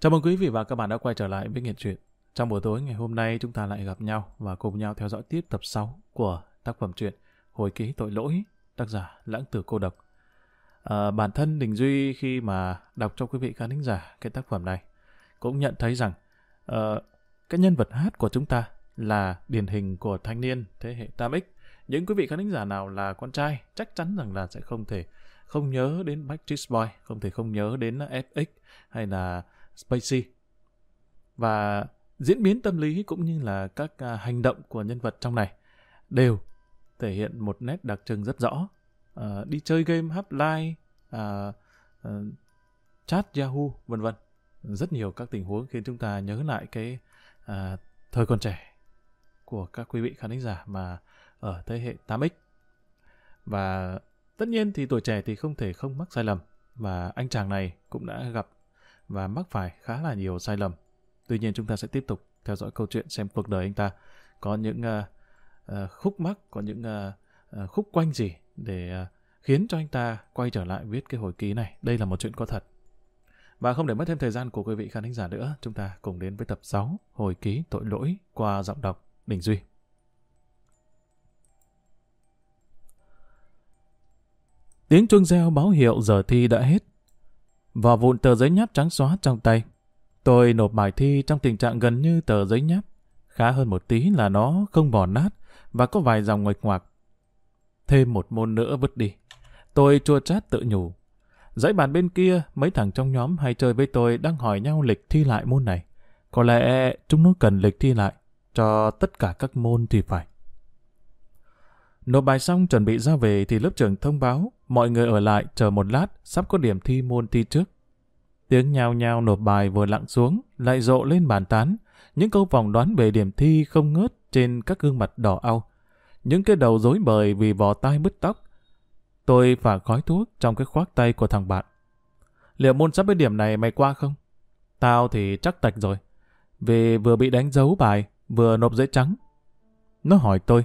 Chào mừng quý vị và các bạn đã quay trở lại với Nghiện Truyện. Trong buổi tối ngày hôm nay chúng ta lại gặp nhau và cùng nhau theo dõi tiếp tập 6 của tác phẩm truyện Hồi ký tội lỗi, tác giả Lãng Tử Cô Độc. À, bản thân Đình Duy khi mà đọc cho quý vị khán thính giả cái tác phẩm này cũng nhận thấy rằng uh, cái nhân vật hát của chúng ta là điển hình của thanh niên thế hệ 8X. Những quý vị khán thính giả nào là con trai chắc chắn rằng là sẽ không thể không nhớ đến Backstreet Boy, không thể không nhớ đến FX hay là Spacey. Và diễn biến tâm lý cũng như là các uh, hành động của nhân vật trong này đều thể hiện một nét đặc trưng rất rõ. Uh, đi chơi game, hấp like, uh, à, uh, chat Yahoo, vân vân. Rất nhiều các tình huống khiến chúng ta nhớ lại cái uh, thời còn trẻ của các quý vị khán thính giả mà ở thế hệ 8X. Và tất nhiên thì tuổi trẻ thì không thể không mắc sai lầm. Và anh chàng này cũng đã gặp và mắc phải khá là nhiều sai lầm. Tuy nhiên chúng ta sẽ tiếp tục theo dõi câu chuyện xem cuộc đời anh ta có những uh, uh, khúc mắc, có những uh, uh, khúc quanh gì để uh, khiến cho anh ta quay trở lại viết cái hồi ký này. Đây là một chuyện có thật. Và không để mất thêm thời gian của quý vị khán thính giả nữa, chúng ta cùng đến với tập 6 Hồi ký tội lỗi qua giọng đọc Đình Duy. Tiếng chuông reo báo hiệu giờ thi đã hết và vụn tờ giấy nháp trắng xóa trong tay. Tôi nộp bài thi trong tình trạng gần như tờ giấy nháp. Khá hơn một tí là nó không bỏ nát và có vài dòng ngoạch ngoạc. Thêm một môn nữa vứt đi. Tôi chua chát tự nhủ. Dãy bàn bên kia, mấy thằng trong nhóm hay chơi với tôi đang hỏi nhau lịch thi lại môn này. Có lẽ chúng nó cần lịch thi lại cho tất cả các môn thì phải. Nộp bài xong chuẩn bị ra về thì lớp trưởng thông báo mọi người ở lại chờ một lát sắp có điểm thi môn thi trước. Tiếng nhao nhao nộp bài vừa lặng xuống lại rộ lên bàn tán. Những câu phỏng đoán về điểm thi không ngớt trên các gương mặt đỏ au. Những cái đầu rối bời vì vò tai bứt tóc. Tôi phả khói thuốc trong cái khoác tay của thằng bạn. Liệu môn sắp với điểm này mày qua không? Tao thì chắc tạch rồi. Vì vừa bị đánh dấu bài, vừa nộp giấy trắng. Nó hỏi tôi.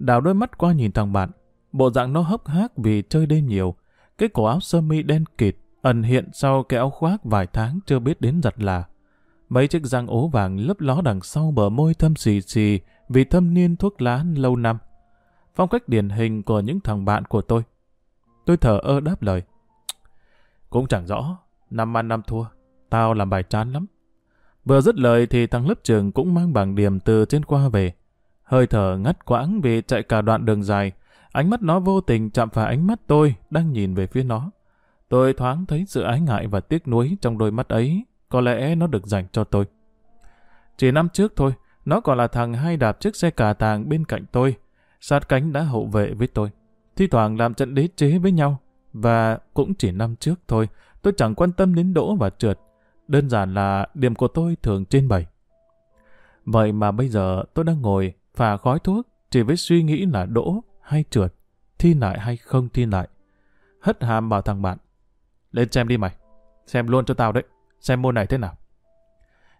Đào đôi mắt qua nhìn thằng bạn. Bộ dạng nó hốc hác vì chơi đêm nhiều. Cái cổ áo sơ mi đen kịt, ẩn hiện sau cái áo khoác vài tháng chưa biết đến giặt là. Mấy chiếc răng ố vàng lấp ló đằng sau bờ môi thâm xì xì vì thâm niên thuốc lá lâu năm. Phong cách điển hình của những thằng bạn của tôi. Tôi thở ơ đáp lời. Cũng chẳng rõ, năm ăn năm thua, tao làm bài chán lắm. Vừa dứt lời thì thằng lớp trường cũng mang bảng điểm từ trên qua về. Hơi thở ngắt quãng vì chạy cả đoạn đường dài. Ánh mắt nó vô tình chạm phải ánh mắt tôi đang nhìn về phía nó. Tôi thoáng thấy sự ái ngại và tiếc nuối trong đôi mắt ấy. Có lẽ nó được dành cho tôi. Chỉ năm trước thôi, nó còn là thằng hay đạp chiếc xe cà tàng bên cạnh tôi. Sát cánh đã hậu vệ với tôi. Thi thoảng làm trận đế chế với nhau. Và cũng chỉ năm trước thôi, tôi chẳng quan tâm đến đỗ và trượt. Đơn giản là điểm của tôi thường trên 7. Vậy mà bây giờ tôi đang ngồi phả khói thuốc chỉ với suy nghĩ là đỗ hay trượt, thi lại hay không thi lại. Hất hàm bảo thằng bạn. Lên xem đi mày. Xem luôn cho tao đấy. Xem môn này thế nào.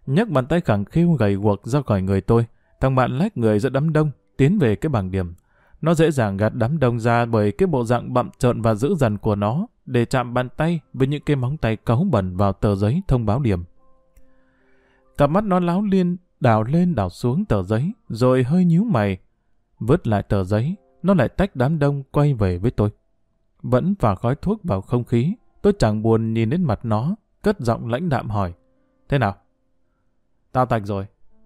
nhấc bàn tay khẳng khiu gầy guộc ra khỏi người tôi. Thằng bạn lách người giữa đám đông, tiến về cái bảng điểm. Nó dễ dàng gạt đám đông ra bởi cái bộ dạng bậm trợn và dữ dằn của nó để chạm bàn tay với những cái móng tay cáu bẩn vào tờ giấy thông báo điểm. Cặp mắt nó láo liên đào lên đào xuống tờ giấy, rồi hơi nhíu mày. Vứt lại tờ giấy, nó lại tách đám đông quay về với tôi. Vẫn phả khói thuốc vào không khí, tôi chẳng buồn nhìn đến mặt nó, cất giọng lãnh đạm hỏi. Thế nào? Tao tạch rồi,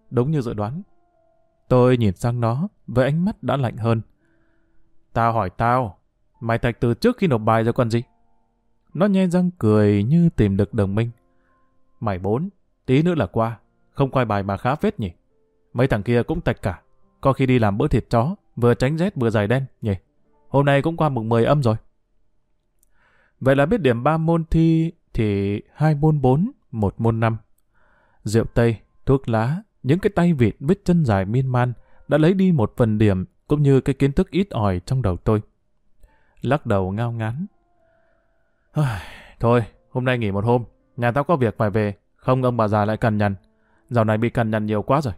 đúng như dự đoán. Tôi nhìn sang nó, với ánh mắt đã lạnh hơn. Tao hỏi tao, mày tạch từ trước khi nộp bài rồi còn gì? Nó nhe răng cười như tìm được đồng minh. Mày bốn, tí nữa là qua, không quay bài mà khá phết nhỉ. Mấy thằng kia cũng tạch cả. Có khi đi làm bữa thịt chó, vừa tránh rét vừa dài đen nhỉ. Hôm nay cũng qua mùng 10 âm rồi. Vậy là biết điểm 3 môn thi thì hai môn 4, một môn 5. Rượu tây, thuốc lá, những cái tay vịt vết chân dài miên man đã lấy đi một phần điểm cũng như cái kiến thức ít ỏi trong đầu tôi. Lắc đầu ngao ngán. Thôi, hôm nay nghỉ một hôm, nhà tao có việc phải về, không ông bà già lại cần nhằn. Dạo này bị cằn nhằn nhiều quá rồi.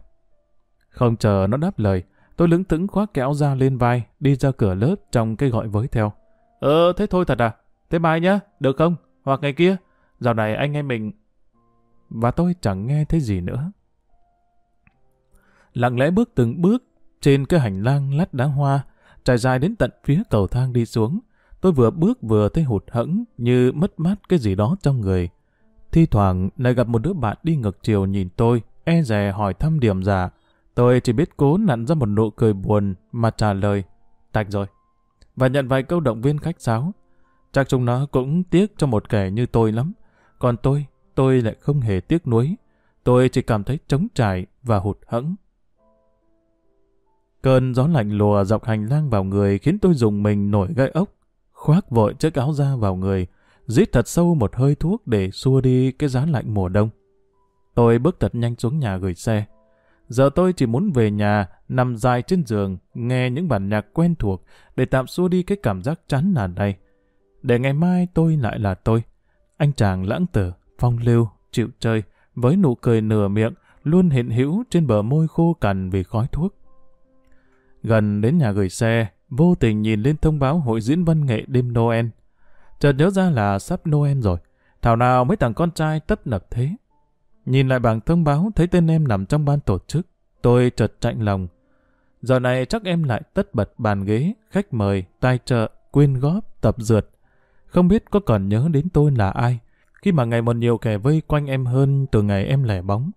Không chờ nó đáp lời, tôi lững thững khoác kéo ra lên vai, đi ra cửa lớp trong cái gọi với theo. Ờ, thế thôi thật à? Thế mai nhá, được không? Hoặc ngày kia. Dạo này anh em mình... và tôi chẳng nghe thấy gì nữa. Lặng lẽ bước từng bước trên cái hành lang lát đá hoa, trải dài đến tận phía cầu thang đi xuống. Tôi vừa bước vừa thấy hụt hẫng như mất mát cái gì đó trong người. Thi thoảng lại gặp một đứa bạn đi ngược chiều nhìn tôi, e dè hỏi thăm điểm giả. Tôi chỉ biết cố nặn ra một nụ cười buồn mà trả lời, tạch rồi. Và nhận vài câu động viên khách sáo. Chắc chúng nó cũng tiếc cho một kẻ như tôi lắm. Còn tôi, tôi lại không hề tiếc nuối. Tôi chỉ cảm thấy trống trải và hụt hẫng. Cơn gió lạnh lùa dọc hành lang vào người khiến tôi dùng mình nổi gai ốc, khoác vội chiếc áo da vào người, rít thật sâu một hơi thuốc để xua đi cái giá lạnh mùa đông. Tôi bước thật nhanh xuống nhà gửi xe. Giờ tôi chỉ muốn về nhà, nằm dài trên giường, nghe những bản nhạc quen thuộc để tạm xua đi cái cảm giác chán nản này. Để ngày mai tôi lại là tôi. Anh chàng lãng tử, phong lưu, chịu chơi, với nụ cười nửa miệng, luôn hiện hữu trên bờ môi khô cằn vì khói thuốc. Gần đến nhà gửi xe, vô tình nhìn lên thông báo hội diễn văn nghệ đêm Noel. Chợt nhớ ra là sắp Noel rồi. Thảo nào mấy thằng con trai tấp nập thế. Nhìn lại bảng thông báo thấy tên em nằm trong ban tổ chức. Tôi chợt chạnh lòng. Giờ này chắc em lại tất bật bàn ghế, khách mời, tài trợ, quyên góp, tập dượt. Không biết có còn nhớ đến tôi là ai, khi mà ngày một nhiều kẻ vây quanh em hơn từ ngày em lẻ bóng.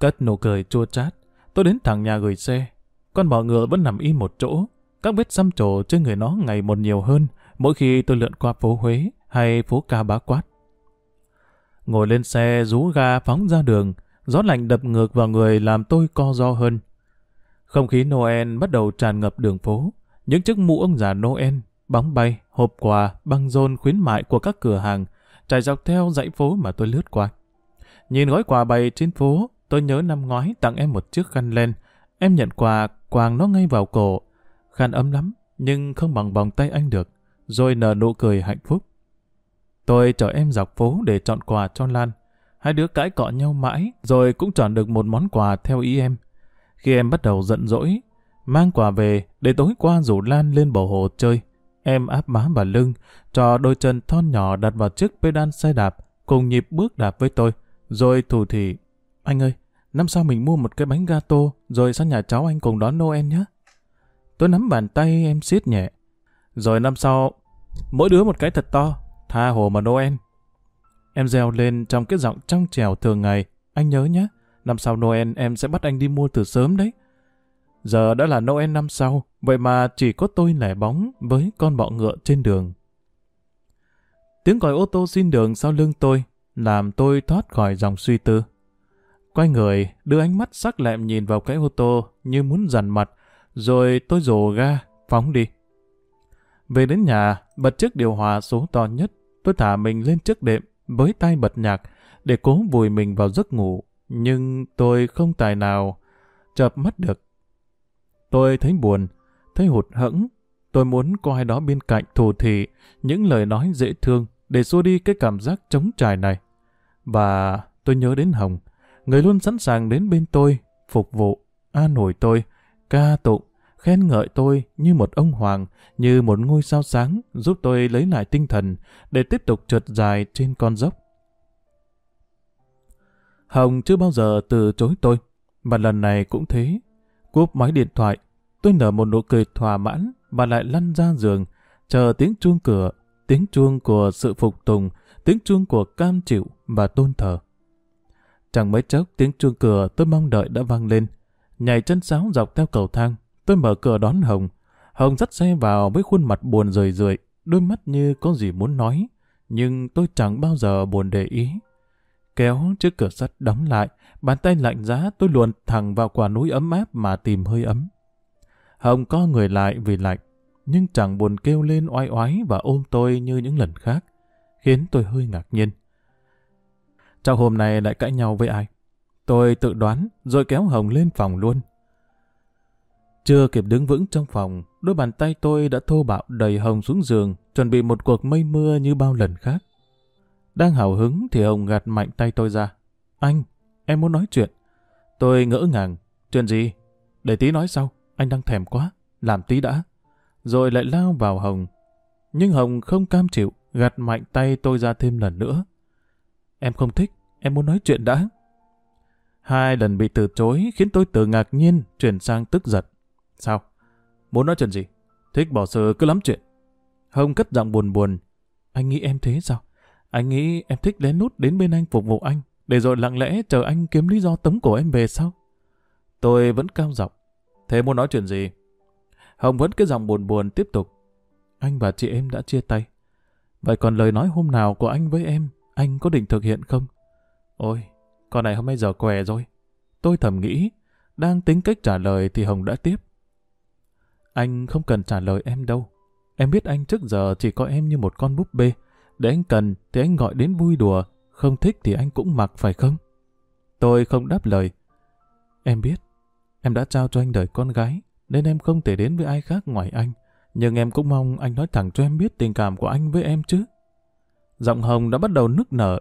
Cất nụ cười chua chát, tôi đến thẳng nhà gửi xe, con bò ngựa vẫn nằm im một chỗ. Các vết xăm trổ trên người nó ngày một nhiều hơn mỗi khi tôi lượn qua phố Huế hay phố Ca Bá Quát. Ngồi lên xe rú ga phóng ra đường, gió lạnh đập ngược vào người làm tôi co do hơn. Không khí Noel bắt đầu tràn ngập đường phố. Những chiếc mũ ông già Noel, bóng bay, hộp quà, băng rôn khuyến mại của các cửa hàng trải dọc theo dãy phố mà tôi lướt qua. Nhìn gói quà bày trên phố, tôi nhớ năm ngoái tặng em một chiếc khăn len. Em nhận quà quàng nó ngay vào cổ. Khăn ấm lắm, nhưng không bằng vòng tay anh được. Rồi nở nụ cười hạnh phúc. Tôi chở em dọc phố để chọn quà cho Lan. Hai đứa cãi cọ nhau mãi, rồi cũng chọn được một món quà theo ý em. Khi em bắt đầu giận dỗi, mang quà về để tối qua rủ Lan lên bờ hồ chơi. Em áp má vào lưng, cho đôi chân thon nhỏ đặt vào chiếc pedal xe đạp, cùng nhịp bước đạp với tôi. Rồi thủ thì, anh ơi, năm sau mình mua một cái bánh gato, rồi sang nhà cháu anh cùng đón Noel nhé. Tôi nắm bàn tay em siết nhẹ. Rồi năm sau, mỗi đứa một cái thật to, tha hồ mà Noel. Em reo lên trong cái giọng trong trèo thường ngày. Anh nhớ nhé, năm sau Noel em sẽ bắt anh đi mua từ sớm đấy. Giờ đã là Noel năm sau, vậy mà chỉ có tôi lẻ bóng với con bọ ngựa trên đường. Tiếng còi ô tô xin đường sau lưng tôi, làm tôi thoát khỏi dòng suy tư. Quay người, đưa ánh mắt sắc lẹm nhìn vào cái ô tô như muốn dằn mặt, rồi tôi rồ ga, phóng đi. Về đến nhà, bật chiếc điều hòa số to nhất, tôi thả mình lên chiếc đệm với tay bật nhạc để cố vùi mình vào giấc ngủ, nhưng tôi không tài nào chợp mắt được. Tôi thấy buồn, thấy hụt hẫng, tôi muốn có ai đó bên cạnh thù thị những lời nói dễ thương để xua đi cái cảm giác trống trải này. Và tôi nhớ đến Hồng, người luôn sẵn sàng đến bên tôi, phục vụ, an ủi tôi, ca tụng, khen ngợi tôi như một ông hoàng, như một ngôi sao sáng, giúp tôi lấy lại tinh thần để tiếp tục trượt dài trên con dốc. Hồng chưa bao giờ từ chối tôi, và lần này cũng thế. Cúp máy điện thoại, tôi nở một nụ cười thỏa mãn và lại lăn ra giường, chờ tiếng chuông cửa, tiếng chuông của sự phục tùng, tiếng chuông của cam chịu và tôn thờ. Chẳng mấy chốc tiếng chuông cửa tôi mong đợi đã vang lên. Nhảy chân sáo dọc theo cầu thang, tôi mở cửa đón Hồng. Hồng dắt xe vào với khuôn mặt buồn rười rượi, đôi mắt như có gì muốn nói. Nhưng tôi chẳng bao giờ buồn để ý. Kéo chiếc cửa sắt đóng lại, bàn tay lạnh giá tôi luồn thẳng vào quả núi ấm áp mà tìm hơi ấm. Hồng co người lại vì lạnh, nhưng chẳng buồn kêu lên oai oái và ôm tôi như những lần khác, khiến tôi hơi ngạc nhiên. Trong hôm nay lại cãi nhau với ai? Tôi tự đoán, rồi kéo Hồng lên phòng luôn. Chưa kịp đứng vững trong phòng, đôi bàn tay tôi đã thô bạo đầy Hồng xuống giường, chuẩn bị một cuộc mây mưa như bao lần khác. Đang hào hứng thì Hồng gạt mạnh tay tôi ra. Anh, em muốn nói chuyện. Tôi ngỡ ngàng. Chuyện gì? Để tí nói sau, anh đang thèm quá. Làm tí đã. Rồi lại lao vào Hồng. Nhưng Hồng không cam chịu, gạt mạnh tay tôi ra thêm lần nữa. Em không thích, em muốn nói chuyện đã. Hai lần bị từ chối khiến tôi từ ngạc nhiên chuyển sang tức giật Sao? Muốn nói chuyện gì? Thích bỏ sờ cứ lắm chuyện. Hồng cất giọng buồn buồn. Anh nghĩ em thế sao? Anh nghĩ em thích lén nút đến bên anh phục vụ anh, để rồi lặng lẽ chờ anh kiếm lý do tống cổ em về sao? Tôi vẫn cao giọng. Thế muốn nói chuyện gì? Hồng vẫn cái giọng buồn buồn tiếp tục. Anh và chị em đã chia tay. Vậy còn lời nói hôm nào của anh với em, anh có định thực hiện không? Ôi, con này hôm nay giờ què rồi. Tôi thầm nghĩ, đang tính cách trả lời thì Hồng đã tiếp. Anh không cần trả lời em đâu. Em biết anh trước giờ chỉ có em như một con búp bê. Để anh cần thì anh gọi đến vui đùa, không thích thì anh cũng mặc phải không? Tôi không đáp lời. Em biết, em đã trao cho anh đời con gái, nên em không thể đến với ai khác ngoài anh. Nhưng em cũng mong anh nói thẳng cho em biết tình cảm của anh với em chứ. Giọng Hồng đã bắt đầu nức nở.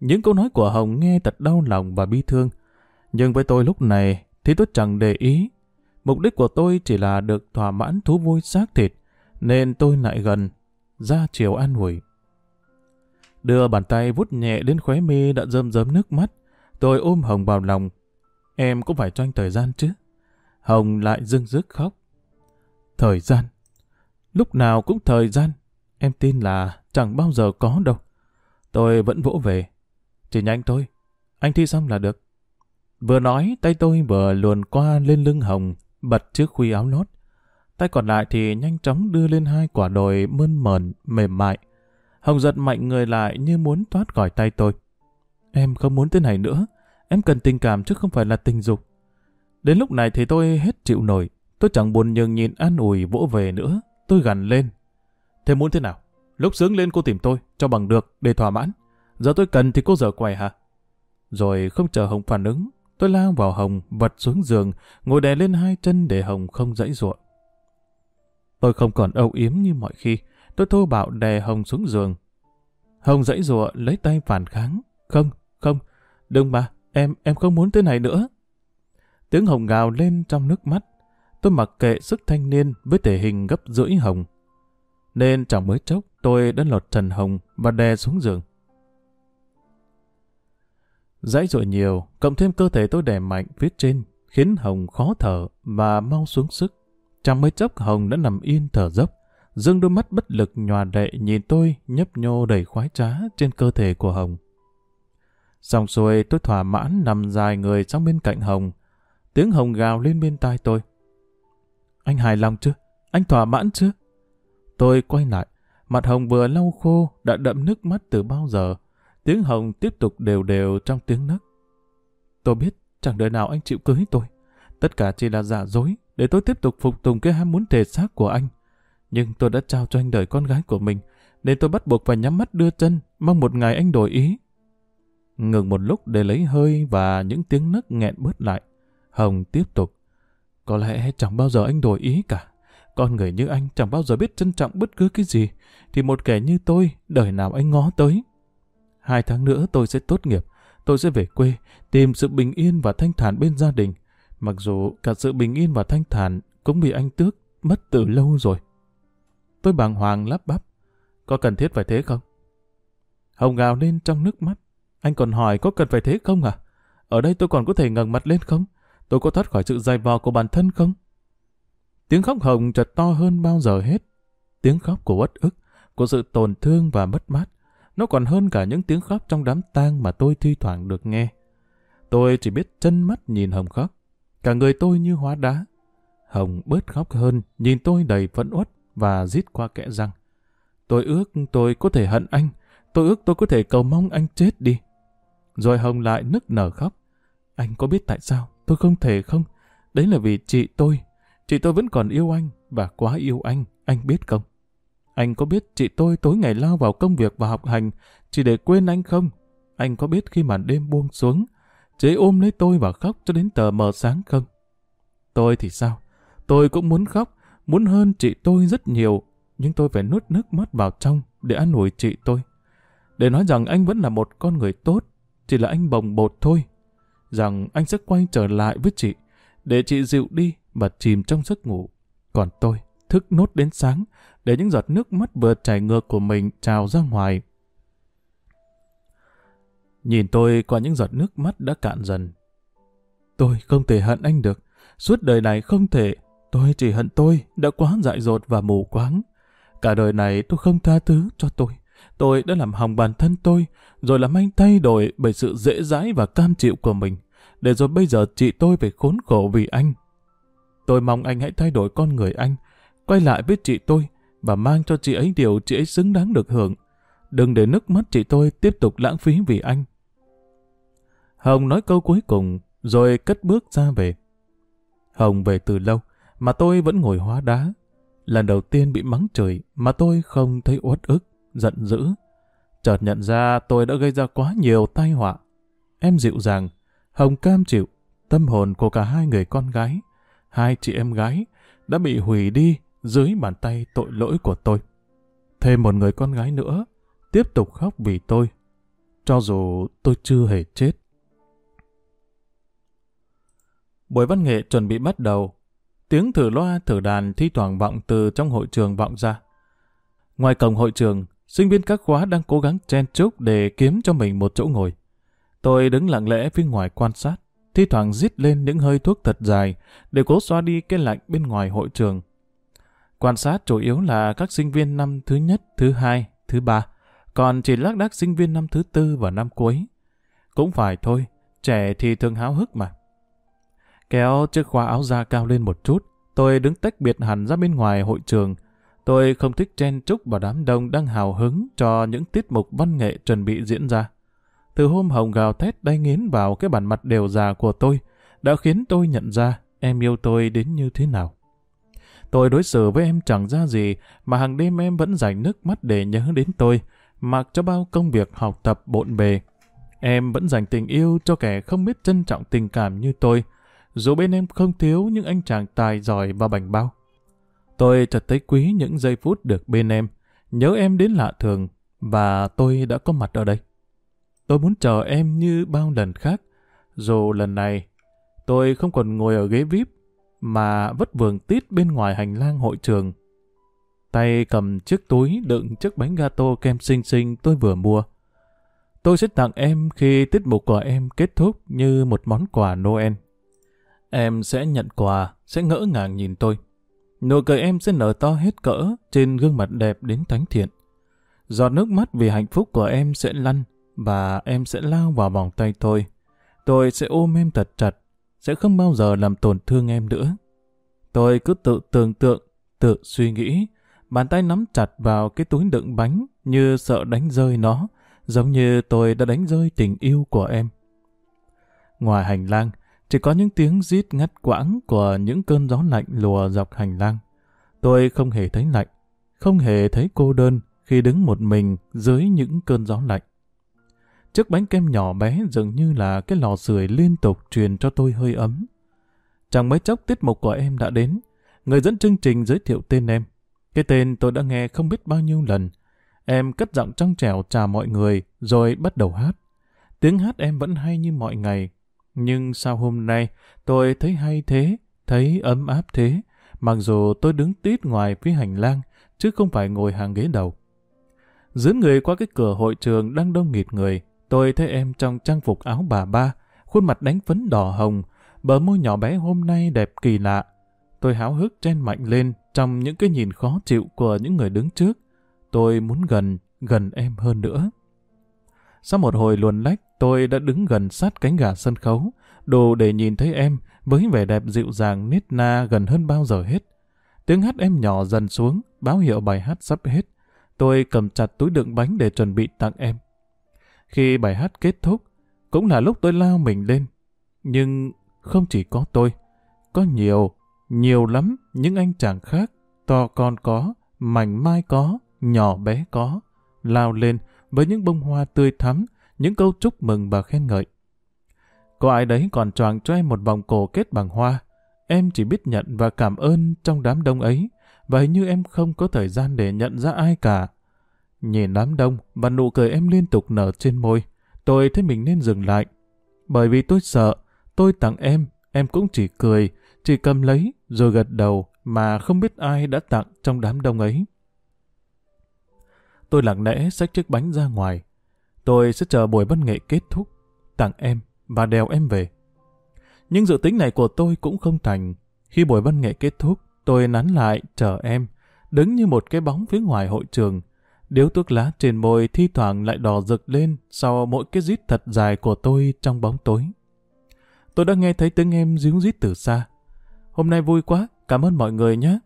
Những câu nói của Hồng nghe thật đau lòng và bi thương. Nhưng với tôi lúc này thì tôi chẳng để ý. Mục đích của tôi chỉ là được thỏa mãn thú vui xác thịt, nên tôi lại gần, ra chiều an ủi. Đưa bàn tay vút nhẹ đến khóe mi đã rơm rớm nước mắt. Tôi ôm Hồng vào lòng. Em cũng phải cho anh thời gian chứ. Hồng lại dưng dứt khóc. Thời gian. Lúc nào cũng thời gian. Em tin là chẳng bao giờ có đâu. Tôi vẫn vỗ về. Chỉ nhanh thôi. Anh thi xong là được. Vừa nói, tay tôi vừa luồn qua lên lưng Hồng, bật chiếc khuy áo lót. Tay còn lại thì nhanh chóng đưa lên hai quả đồi mơn mởn, mềm mại. Hồng giật mạnh người lại như muốn thoát khỏi tay tôi. Em không muốn thế này nữa. Em cần tình cảm chứ không phải là tình dục. Đến lúc này thì tôi hết chịu nổi. Tôi chẳng buồn nhường nhìn an ủi vỗ về nữa. Tôi gằn lên. Thế muốn thế nào? Lúc sướng lên cô tìm tôi, cho bằng được, để thỏa mãn. Giờ tôi cần thì cô giờ quay hả? Rồi không chờ Hồng phản ứng, tôi lao vào Hồng, vật xuống giường, ngồi đè lên hai chân để Hồng không dãy ruộng. Tôi không còn âu yếm như mọi khi, tôi thô bạo đè Hồng xuống giường. Hồng dãy ruộng lấy tay phản kháng. Không, không, đừng mà, em, em không muốn thế này nữa. Tiếng Hồng gào lên trong nước mắt. Tôi mặc kệ sức thanh niên với thể hình gấp rưỡi Hồng. Nên chẳng mới chốc tôi đã lọt trần Hồng và đè xuống giường. Dãy dội nhiều, cộng thêm cơ thể tôi đè mạnh phía trên, khiến Hồng khó thở và mau xuống sức. Chẳng mấy chốc Hồng đã nằm yên thở dốc, dương đôi mắt bất lực nhòa lệ nhìn tôi nhấp nhô đầy khoái trá trên cơ thể của Hồng. Xong xuôi tôi thỏa mãn nằm dài người trong bên cạnh Hồng. Tiếng Hồng gào lên bên tai tôi. Anh hài lòng chưa? Anh thỏa mãn chưa? Tôi quay lại, mặt Hồng vừa lau khô đã đậm nước mắt từ bao giờ. Tiếng Hồng tiếp tục đều đều trong tiếng nấc. Tôi biết chẳng đời nào anh chịu cưới tôi. Tất cả chỉ là giả dối để tôi tiếp tục phục tùng cái ham muốn thể xác của anh. Nhưng tôi đã trao cho anh đời con gái của mình, nên tôi bắt buộc phải nhắm mắt đưa chân, mong một ngày anh đổi ý. Ngừng một lúc để lấy hơi và những tiếng nấc nghẹn bớt lại. Hồng tiếp tục. Có lẽ chẳng bao giờ anh đổi ý cả. Con người như anh chẳng bao giờ biết trân trọng bất cứ cái gì, thì một kẻ như tôi, đời nào anh ngó tới. Hai tháng nữa tôi sẽ tốt nghiệp, tôi sẽ về quê, tìm sự bình yên và thanh thản bên gia đình. Mặc dù cả sự bình yên và thanh thản cũng bị anh tước, mất từ lâu rồi. Tôi bàng hoàng lắp bắp. Có cần thiết phải thế không? Hồng gào lên trong nước mắt. Anh còn hỏi có cần phải thế không à? Ở đây tôi còn có thể ngẩng mặt lên không? Tôi có thoát khỏi sự dày vò của bản thân không? Tiếng khóc Hồng chợt to hơn bao giờ hết. Tiếng khóc của uất ức, của sự tổn thương và mất mát. Nó còn hơn cả những tiếng khóc trong đám tang mà tôi thi thoảng được nghe. Tôi chỉ biết chân mắt nhìn Hồng khóc. Cả người tôi như hóa đá. Hồng bớt khóc hơn, nhìn tôi đầy phẫn uất và rít qua kẽ răng. Tôi ước tôi có thể hận anh, tôi ước tôi có thể cầu mong anh chết đi. Rồi Hồng lại nức nở khóc. Anh có biết tại sao tôi không thể không? Đấy là vì chị tôi. Chị tôi vẫn còn yêu anh và quá yêu anh, anh biết không? Anh có biết chị tôi tối ngày lao vào công việc và học hành chỉ để quên anh không? Anh có biết khi màn đêm buông xuống, chế ôm lấy tôi và khóc cho đến tờ mờ sáng không? Tôi thì sao? Tôi cũng muốn khóc, muốn hơn chị tôi rất nhiều, nhưng tôi phải nuốt nước mắt vào trong để an ủi chị tôi. Để nói rằng anh vẫn là một con người tốt, chỉ là anh bồng bột thôi. Rằng anh sẽ quay trở lại với chị, để chị dịu đi và chìm trong giấc ngủ. Còn tôi, thức nốt đến sáng, để những giọt nước mắt vừa chảy ngược của mình trào ra ngoài. Nhìn tôi qua những giọt nước mắt đã cạn dần. Tôi không thể hận anh được. Suốt đời này không thể. Tôi chỉ hận tôi đã quá dại dột và mù quáng. Cả đời này tôi không tha thứ cho tôi. Tôi đã làm hỏng bản thân tôi, rồi làm anh thay đổi bởi sự dễ dãi và cam chịu của mình. Để rồi bây giờ chị tôi phải khốn khổ vì anh. Tôi mong anh hãy thay đổi con người anh, quay lại với chị tôi và mang cho chị ấy điều chị ấy xứng đáng được hưởng. Đừng để nước mắt chị tôi tiếp tục lãng phí vì anh. Hồng nói câu cuối cùng, rồi cất bước ra về. Hồng về từ lâu, mà tôi vẫn ngồi hóa đá. Lần đầu tiên bị mắng chửi mà tôi không thấy uất ức, giận dữ. Chợt nhận ra tôi đã gây ra quá nhiều tai họa. Em dịu dàng, Hồng cam chịu, tâm hồn của cả hai người con gái, hai chị em gái, đã bị hủy đi dưới bàn tay tội lỗi của tôi. Thêm một người con gái nữa, tiếp tục khóc vì tôi, cho dù tôi chưa hề chết. Buổi văn nghệ chuẩn bị bắt đầu, tiếng thử loa thử đàn thi thoảng vọng từ trong hội trường vọng ra. Ngoài cổng hội trường, sinh viên các khóa đang cố gắng chen chúc để kiếm cho mình một chỗ ngồi. Tôi đứng lặng lẽ phía ngoài quan sát, thi thoảng rít lên những hơi thuốc thật dài để cố xóa đi cái lạnh bên ngoài hội trường. Quan sát chủ yếu là các sinh viên năm thứ nhất, thứ hai, thứ ba, còn chỉ lác đác sinh viên năm thứ tư và năm cuối. Cũng phải thôi, trẻ thì thường háo hức mà. Kéo chiếc khóa áo da cao lên một chút, tôi đứng tách biệt hẳn ra bên ngoài hội trường. Tôi không thích chen chúc vào đám đông đang hào hứng cho những tiết mục văn nghệ chuẩn bị diễn ra. Từ hôm Hồng gào thét đay nghiến vào cái bản mặt đều già của tôi, đã khiến tôi nhận ra em yêu tôi đến như thế nào. Tôi đối xử với em chẳng ra gì, mà hàng đêm em vẫn dành nước mắt để nhớ đến tôi, mặc cho bao công việc học tập bộn bề. Em vẫn dành tình yêu cho kẻ không biết trân trọng tình cảm như tôi, dù bên em không thiếu những anh chàng tài giỏi và bảnh bao. Tôi chợt thấy quý những giây phút được bên em, nhớ em đến lạ thường, và tôi đã có mặt ở đây. Tôi muốn chờ em như bao lần khác, dù lần này tôi không còn ngồi ở ghế VIP mà vất vườn tít bên ngoài hành lang hội trường. Tay cầm chiếc túi đựng chiếc bánh gato kem xinh xinh tôi vừa mua. Tôi sẽ tặng em khi tiết mục của em kết thúc như một món quà Noel. Em sẽ nhận quà, sẽ ngỡ ngàng nhìn tôi. Nụ cười em sẽ nở to hết cỡ trên gương mặt đẹp đến thánh thiện. Giọt nước mắt vì hạnh phúc của em sẽ lăn và em sẽ lao vào vòng tay tôi. Tôi sẽ ôm em thật chặt, sẽ không bao giờ làm tổn thương em nữa. Tôi cứ tự tưởng tượng, tự suy nghĩ, bàn tay nắm chặt vào cái túi đựng bánh như sợ đánh rơi nó, giống như tôi đã đánh rơi tình yêu của em. Ngoài hành lang, chỉ có những tiếng rít ngắt quãng của những cơn gió lạnh lùa dọc hành lang. Tôi không hề thấy lạnh, không hề thấy cô đơn khi đứng một mình dưới những cơn gió lạnh. Chiếc bánh kem nhỏ bé dường như là cái lò sưởi liên tục truyền cho tôi hơi ấm. Chẳng mấy chốc tiết mục của em đã đến. Người dẫn chương trình giới thiệu tên em. Cái tên tôi đã nghe không biết bao nhiêu lần. Em cất giọng trong trẻo chào mọi người, rồi bắt đầu hát. Tiếng hát em vẫn hay như mọi ngày. Nhưng sao hôm nay tôi thấy hay thế, thấy ấm áp thế, mặc dù tôi đứng tít ngoài phía hành lang, chứ không phải ngồi hàng ghế đầu. Dưới người qua cái cửa hội trường đang đông nghịt người, Tôi thấy em trong trang phục áo bà ba, khuôn mặt đánh phấn đỏ hồng, bờ môi nhỏ bé hôm nay đẹp kỳ lạ. Tôi háo hức chen mạnh lên trong những cái nhìn khó chịu của những người đứng trước. Tôi muốn gần, gần em hơn nữa. Sau một hồi luồn lách, tôi đã đứng gần sát cánh gà sân khấu, đồ để nhìn thấy em với vẻ đẹp dịu dàng nít na gần hơn bao giờ hết. Tiếng hát em nhỏ dần xuống, báo hiệu bài hát sắp hết. Tôi cầm chặt túi đựng bánh để chuẩn bị tặng em. Khi bài hát kết thúc, cũng là lúc tôi lao mình lên. Nhưng không chỉ có tôi, có nhiều, nhiều lắm những anh chàng khác, to con có, mảnh mai có, nhỏ bé có, lao lên với những bông hoa tươi thắm, những câu chúc mừng và khen ngợi. Có ai đấy còn choàng cho em một vòng cổ kết bằng hoa. Em chỉ biết nhận và cảm ơn trong đám đông ấy, và hình như em không có thời gian để nhận ra ai cả. Nhìn đám đông và nụ cười em liên tục nở trên môi, tôi thấy mình nên dừng lại. Bởi vì tôi sợ, tôi tặng em, em cũng chỉ cười, chỉ cầm lấy rồi gật đầu mà không biết ai đã tặng trong đám đông ấy. Tôi lặng lẽ xách chiếc bánh ra ngoài. Tôi sẽ chờ buổi văn nghệ kết thúc, tặng em và đèo em về. Nhưng dự tính này của tôi cũng không thành. Khi buổi văn nghệ kết thúc, tôi nắn lại chờ em, đứng như một cái bóng phía ngoài hội trường. Điếu thuốc lá trên môi thi thoảng lại đỏ rực lên sau mỗi cái rít thật dài của tôi trong bóng tối. Tôi đã nghe thấy tiếng em díu rít từ xa. Hôm nay vui quá, cảm ơn mọi người nhé.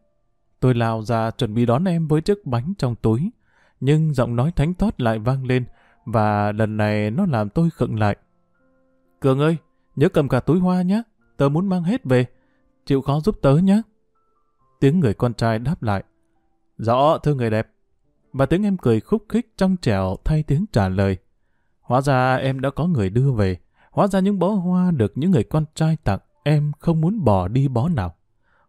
Tôi lao ra chuẩn bị đón em với chiếc bánh trong túi. Nhưng giọng nói thánh thót lại vang lên, và lần này nó làm tôi khựng lại. Cường ơi, nhớ cầm cả túi hoa nhé, tớ muốn mang hết về. Chịu khó giúp tớ nhé. Tiếng người con trai đáp lại. Rõ, thưa người đẹp. Và tiếng em cười khúc khích trong trẻo thay tiếng trả lời. Hóa ra em đã có người đưa về. Hóa ra những bó hoa được những người con trai tặng em không muốn bỏ đi bó nào.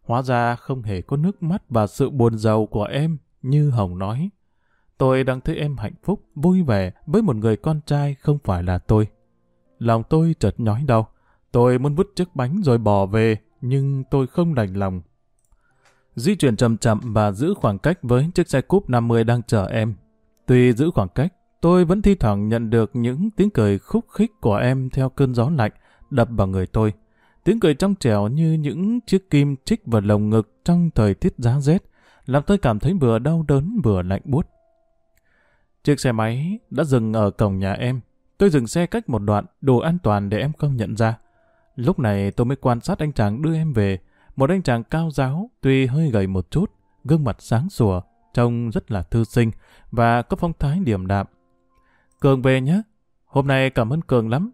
Hóa ra không hề có nước mắt và sự buồn giàu của em như Hồng nói. Tôi đang thấy em hạnh phúc, vui vẻ với một người con trai không phải là tôi. Lòng tôi chợt nhói đau. Tôi muốn vứt chiếc bánh rồi bỏ về, nhưng tôi không đành lòng. Di chuyển chậm chậm và giữ khoảng cách với chiếc xe cúp 50 đang chờ em. Tuy giữ khoảng cách, tôi vẫn thi thoảng nhận được những tiếng cười khúc khích của em theo cơn gió lạnh đập vào người tôi. Tiếng cười trong trẻo như những chiếc kim chích vào lồng ngực trong thời tiết giá rét, làm tôi cảm thấy vừa đau đớn vừa lạnh buốt. Chiếc xe máy đã dừng ở cổng nhà em. Tôi dừng xe cách một đoạn, đủ an toàn để em không nhận ra. Lúc này tôi mới quan sát anh chàng đưa em về. Một anh chàng cao giáo, tuy hơi gầy một chút, gương mặt sáng sủa, trông rất là thư sinh và có phong thái điềm đạm. Cường về nhé. Hôm nay cảm ơn Cường lắm.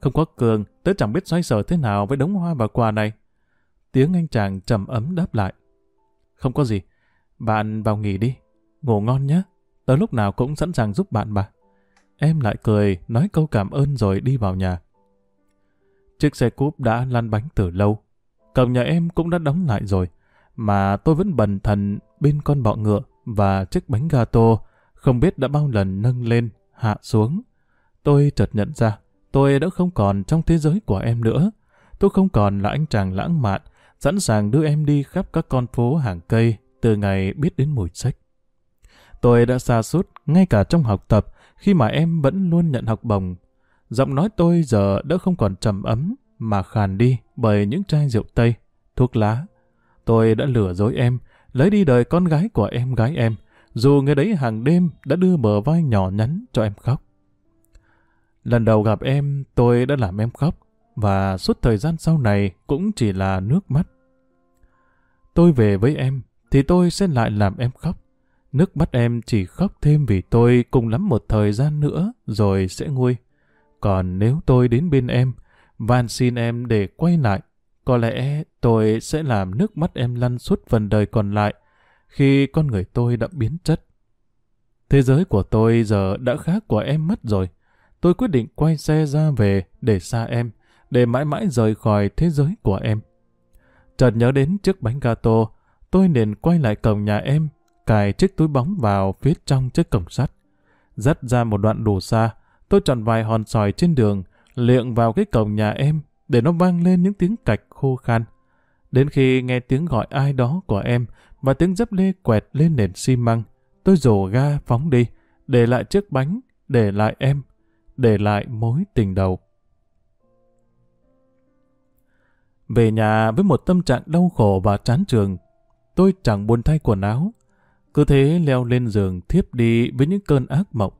Không có Cường, tớ chẳng biết xoay sở thế nào với đống hoa và quà này. Tiếng anh chàng trầm ấm đáp lại. Không có gì. Bạn vào nghỉ đi. Ngủ ngon nhé. Tớ lúc nào cũng sẵn sàng giúp bạn mà. Em lại cười, nói câu cảm ơn rồi đi vào nhà. Chiếc xe cúp đã lăn bánh từ lâu. Cổng nhà em cũng đã đóng lại rồi. Mà tôi vẫn bần thần bên con bọ ngựa và chiếc bánh gato không biết đã bao lần nâng lên, hạ xuống. Tôi chợt nhận ra, tôi đã không còn trong thế giới của em nữa. Tôi không còn là anh chàng lãng mạn, sẵn sàng đưa em đi khắp các con phố hàng cây từ ngày biết đến mùi sách. Tôi đã xa suốt ngay cả trong học tập khi mà em vẫn luôn nhận học bổng. Giọng nói tôi giờ đã không còn trầm ấm mà khàn đi bởi những chai rượu tây, thuốc lá. Tôi đã lừa dối em, lấy đi đời con gái của em gái em, dù người đấy hàng đêm đã đưa bờ vai nhỏ nhắn cho em khóc. Lần đầu gặp em, tôi đã làm em khóc, và suốt thời gian sau này cũng chỉ là nước mắt. Tôi về với em, thì tôi sẽ lại làm em khóc. Nước mắt em chỉ khóc thêm vì tôi cùng lắm một thời gian nữa rồi sẽ nguôi. Còn nếu tôi đến bên em, van xin em để quay lại, có lẽ tôi sẽ làm nước mắt em lăn suốt phần đời còn lại khi con người tôi đã biến chất. Thế giới của tôi giờ đã khác của em mất rồi. Tôi quyết định quay xe ra về để xa em, để mãi mãi rời khỏi thế giới của em. Chợt nhớ đến chiếc bánh gato, tôi liền quay lại cổng nhà em cài chiếc túi bóng vào phía trong chiếc cổng sắt. Dắt ra một đoạn đủ xa, tôi chọn vài hòn sỏi trên đường, liệng vào cái cổng nhà em để nó vang lên những tiếng cạch khô khan. Đến khi nghe tiếng gọi ai đó của em và tiếng dấp lê quẹt lên nền xi măng, tôi rổ ga phóng đi, để lại chiếc bánh, để lại em, để lại mối tình đầu. Về nhà với một tâm trạng đau khổ và chán trường, tôi chẳng buồn thay quần áo, cứ thế leo lên giường thiếp đi với những cơn ác mộng.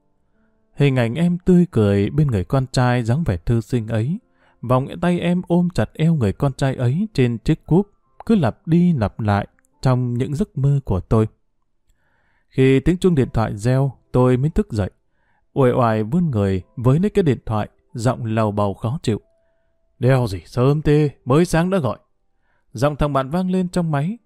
Hình ảnh em tươi cười bên người con trai dáng vẻ thư sinh ấy. Vòng tay em ôm chặt eo người con trai ấy trên chiếc cúp, cứ lặp đi lặp lại trong những giấc mơ của tôi. Khi tiếng chuông điện thoại reo, tôi mới thức dậy. Uể oải vươn người với lấy cái điện thoại, giọng lầu bầu khó chịu. Đeo gì sớm tê, mới sáng đã gọi. Giọng thằng bạn vang lên trong máy.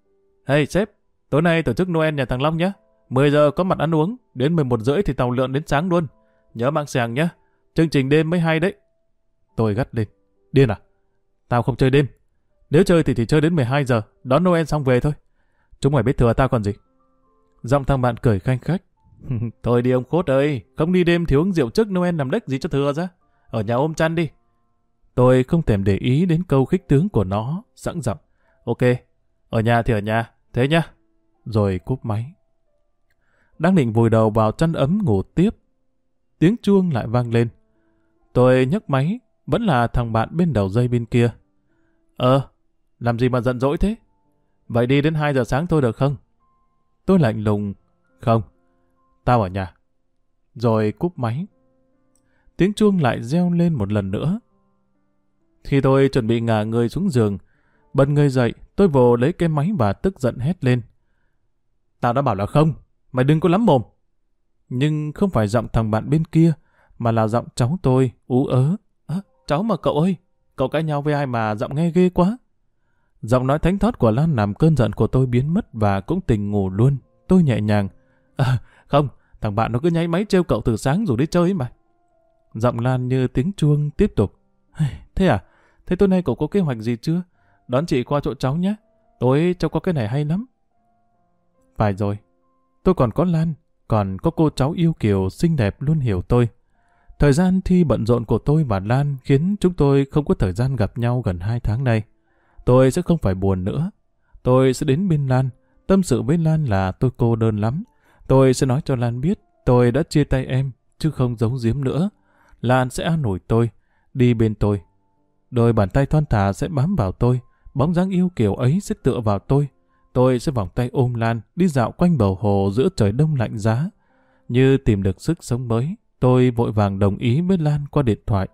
Hey sếp, Tối nay tổ chức Noel nhà thằng Long nhé. 10 giờ có mặt ăn uống, đến 11 rưỡi thì tàu lượn đến sáng luôn. Nhớ mang sàng nhé. Chương trình đêm mới hay đấy. Tôi gắt lên. Điên à? Tao không chơi đêm. Nếu chơi thì chỉ chơi đến 12 giờ, đón Noel xong về thôi. Chúng mày biết thừa tao còn gì. Giọng thằng bạn cười khanh khách. thôi đi ông khốt ơi, không đi đêm thì uống rượu trước Noel làm đếch gì cho thừa ra. Ở nhà ôm chăn đi. Tôi không thèm để ý đến câu khích tướng của nó, sẵn giọng. Ok, ở nhà thì ở nhà, thế nhá rồi cúp máy. Đang định vùi đầu vào chăn ấm ngủ tiếp, tiếng chuông lại vang lên. Tôi nhấc máy, vẫn là thằng bạn bên đầu dây bên kia. Ờ, làm gì mà giận dỗi thế? Vậy đi đến 2 giờ sáng thôi được không? Tôi lạnh lùng. Không, tao ở nhà. Rồi cúp máy. Tiếng chuông lại reo lên một lần nữa. Khi tôi chuẩn bị ngả người xuống giường, bật người dậy, tôi vồ lấy cái máy và tức giận hét lên. Tao đã bảo là không, mày đừng có lắm mồm. Nhưng không phải giọng thằng bạn bên kia, mà là giọng cháu tôi, ú ớ. À, cháu mà cậu ơi, cậu cãi nhau với ai mà giọng nghe ghê quá. Giọng nói thánh thót của Lan làm cơn giận của tôi biến mất và cũng tình ngủ luôn. Tôi nhẹ nhàng. À, không, thằng bạn nó cứ nháy máy trêu cậu từ sáng rồi đi chơi mà. Giọng Lan như tiếng chuông tiếp tục. Thế à? Thế tối nay cậu có kế hoạch gì chưa? Đón chị qua chỗ cháu nhé. Tối cháu có cái này hay lắm. Phải rồi. Tôi còn có Lan, còn có cô cháu yêu kiều xinh đẹp luôn hiểu tôi. Thời gian thi bận rộn của tôi và Lan khiến chúng tôi không có thời gian gặp nhau gần hai tháng nay. Tôi sẽ không phải buồn nữa. Tôi sẽ đến bên Lan, tâm sự với Lan là tôi cô đơn lắm. Tôi sẽ nói cho Lan biết tôi đã chia tay em, chứ không giấu giếm nữa. Lan sẽ an ủi tôi, đi bên tôi. Đôi bàn tay thon thả sẽ bám vào tôi, bóng dáng yêu kiều ấy sẽ tựa vào tôi. Tôi sẽ vòng tay ôm Lan, đi dạo quanh bầu hồ giữa trời đông lạnh giá. Như tìm được sức sống mới, tôi vội vàng đồng ý với Lan qua điện thoại.